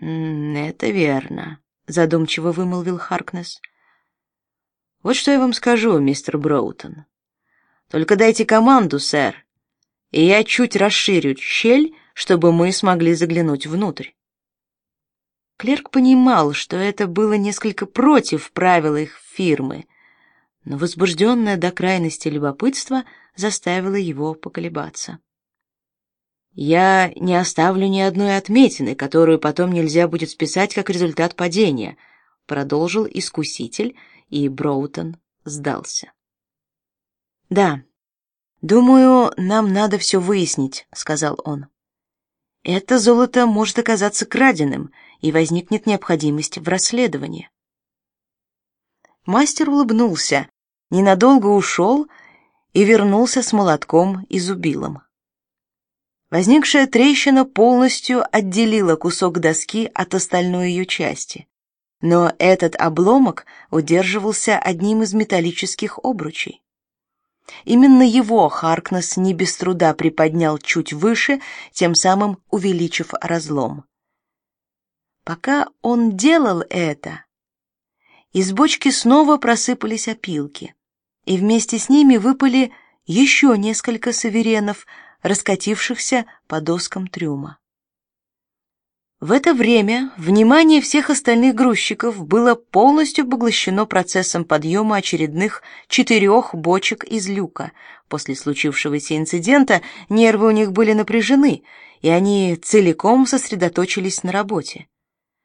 «Это верно», — задумчиво вымолвил Харкнес. «Вот что я вам скажу, мистер Броутон. Только дайте команду, сэр, и я чуть расширю щель, чтобы мы смогли заглянуть внутрь». Клерк понимал, что это было несколько против правил их фирмы, но возбужденное до крайности любопытство заставило его поколебаться. Я не оставлю ни одной отметины, которую потом нельзя будет списать как результат падения, продолжил искуситель, и Броутон сдался. Да. Думаю, нам надо все выяснить, сказал он. Это золото может оказаться краденым, и возникнет необходимость в расследовании. Мастер улыбнулся, ненадолго ушел и вернулся с молотком и зубилом. Возникшая трещина полностью отделила кусок доски от остальной ее части. Но этот обломок удерживался одним из металлических обручей. Именно его Харкнес не без труда приподнял чуть выше, тем самым увеличив разлом. Пока он делал это, из бочки снова просыпались опилки, и вместе с ними выпали еще несколько саверенов, раскатившихся по доскам трюма. В это время внимание всех остальных грузчиков было полностью поглощено процессом подъема очередных четырех бочек из люка. После случившегося инцидента нервы у них были напряжены, и они целиком сосредоточились на работе.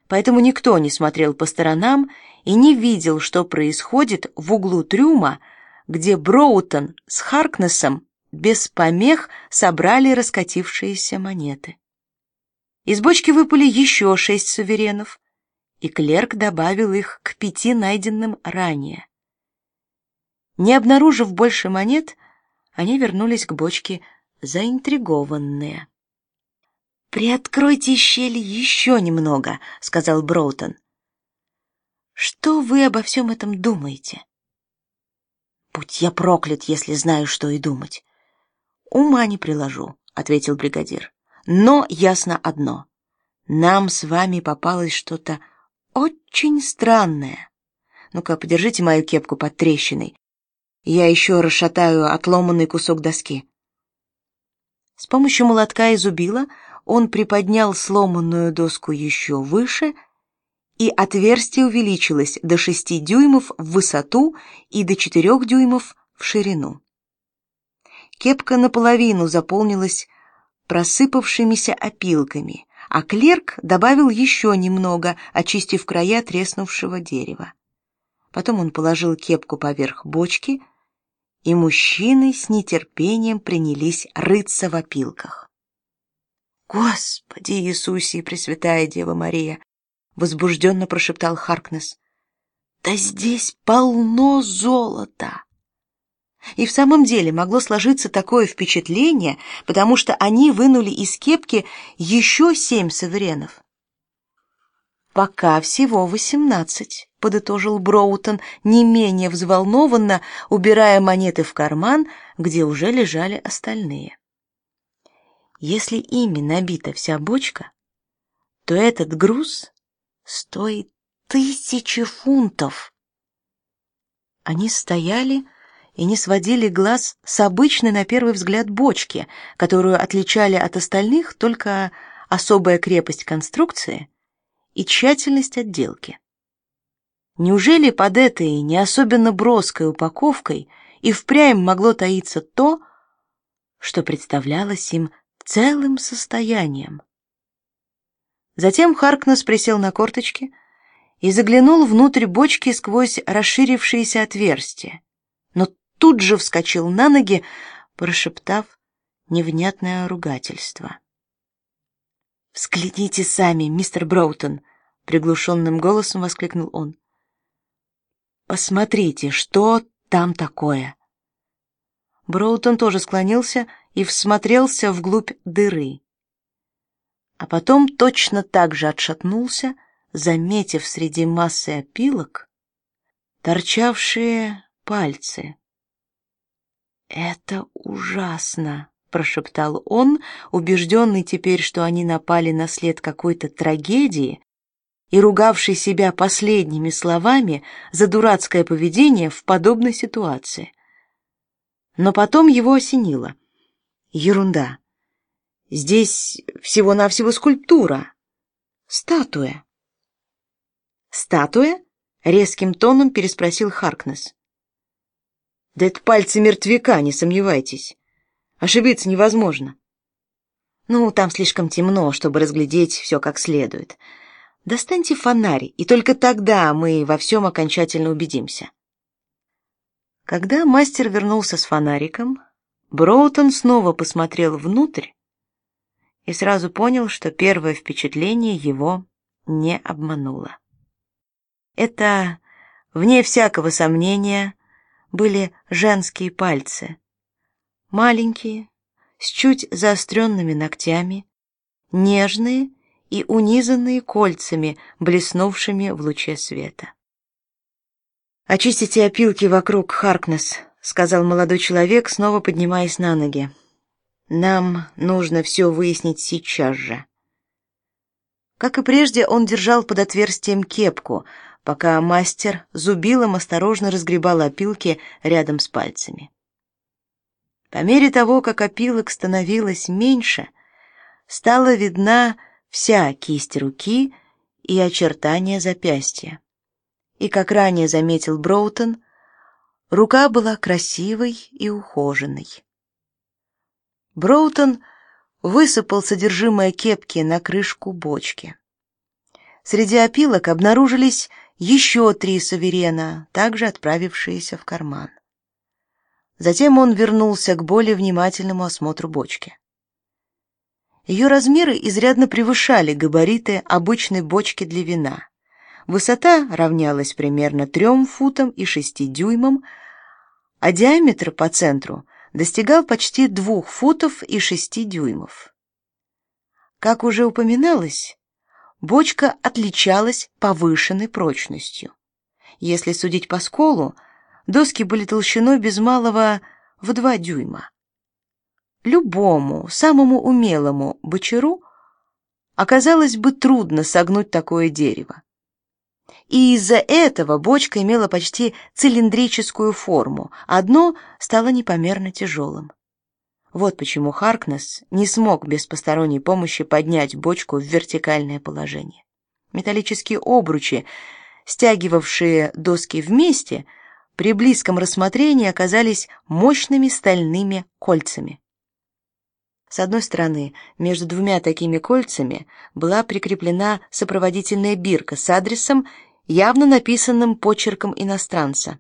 Поэтому никто не смотрел по сторонам и не видел, что происходит в углу трюма, где Броутон с Харкнесом без помех собрали раскатившиеся монеты. Из бочки выпали еще шесть суверенов, и клерк добавил их к пяти найденным ранее. Не обнаружив больше монет, они вернулись к бочке заинтригованные. «Приоткройте щель еще немного», — сказал Броутон. «Что вы обо всем этом думаете?» «Будь я проклят, если знаю, что и думать. Ума не приложу, ответил бригадир. Но ясно одно: нам с вами попалось что-то очень странное. Ну-ка, подержите мою кепку под трещиной. Я еще расшатаю отломанный кусок доски. С помощью молотка и зубила он приподнял сломанную доску еще выше, и отверстие увеличилось до шести дюймов в высоту и до четырех дюймов в ширину. Кепка наполовину заполнилась просыпавшимися опилками, а клерк добавил еще немного, очистив края треснувшего дерева. Потом он положил кепку поверх бочки, и мужчины с нетерпением принялись рыться в опилках. Господи Иисусе и Пресвятая Дева Мария, возбужденно прошептал Харкнес. Да здесь полно золота. И в самом деле могло сложиться такое впечатление, потому что они вынули из кепки еще семь суверенов. Пока всего восемнадцать, подытожил Броутон, не менее взволнованно, убирая монеты в карман, где уже лежали остальные. Если ими набита вся бочка, то этот груз стоит тысячи фунтов. Они стояли, и не сводили глаз с обычной на первый взгляд бочки, которую отличали от остальных только особая крепость конструкции и тщательность отделки. Неужели под этой не особенно броской упаковкой и впрямь могло таиться то, что представлялось им целым состоянием? Затем Харкнес присел на корточки и заглянул внутрь бочки сквозь расширившиеся отверстия тут же вскочил на ноги, прошептав невнятное ругательство. «Взгляните сами, мистер Броутон!» — приглушенным голосом воскликнул он. «Посмотрите, что там такое!» Броутон тоже склонился и всмотрелся вглубь дыры. А потом точно так же отшатнулся, заметив среди массы опилок торчавшие пальцы. Это ужасно, прошептал он, убежденный теперь, что они напали на след какой-то трагедии, и ругавший себя последними словами за дурацкое поведение в подобной ситуации. Но потом его осенило. Ерунда. Здесь всего-навсего скульптура. Статуя. Статуя? резким тоном переспросил Харкнес. Да это пальцы мертвяка, не сомневайтесь. Ошибиться невозможно. Ну, там слишком темно, чтобы разглядеть все как следует. Достаньте фонарь, и только тогда мы во всем окончательно убедимся. Когда мастер вернулся с фонариком, Броутон снова посмотрел внутрь и сразу понял, что первое впечатление его не обмануло. Это, вне всякого сомнения, были женские пальцы. Маленькие, с чуть заостренными ногтями, нежные и унизанные кольцами, блеснувшими в луче света. Очистите опилки вокруг, Харкнес, сказал молодой человек, снова поднимаясь на ноги. Нам нужно все выяснить сейчас же. Как и прежде, он держал под отверстием кепку, пока мастер зубилом осторожно разгребал опилки рядом с пальцами. По мере того, как опилок становилось меньше, стала видна вся кисть руки и очертания запястья. И как ранее заметил Броутон, рука была красивой и ухоженной. Броутон высыпал содержимое кепки на крышку бочки. Среди опилок обнаружились еще три саверена, также отправившиеся в карман. Затем он вернулся к более внимательному осмотру бочки. Ее размеры изрядно превышали габариты обычной бочки для вина. Высота равнялась примерно трем футам и шести дюймам, а диаметр по центру достигал почти двух футов и шести дюймов. Как уже упоминалось, бочка отличалась повышенной прочностью. Если судить по сколу, доски были толщиной без малого в два дюйма. Любому, самому умелому бочару оказалось бы трудно согнуть такое дерево. И из-за этого бочка имела почти цилиндрическую форму, а дно стало непомерно тяжелым. Вот почему Харкнес не смог без посторонней помощи поднять бочку в вертикальное положение. Металлические обручи, стягивавшие доски вместе, при близком рассмотрении оказались мощными стальными кольцами. С одной стороны, между двумя такими кольцами была прикреплена сопроводительная бирка с адресом, явно написанным почерком иностранца.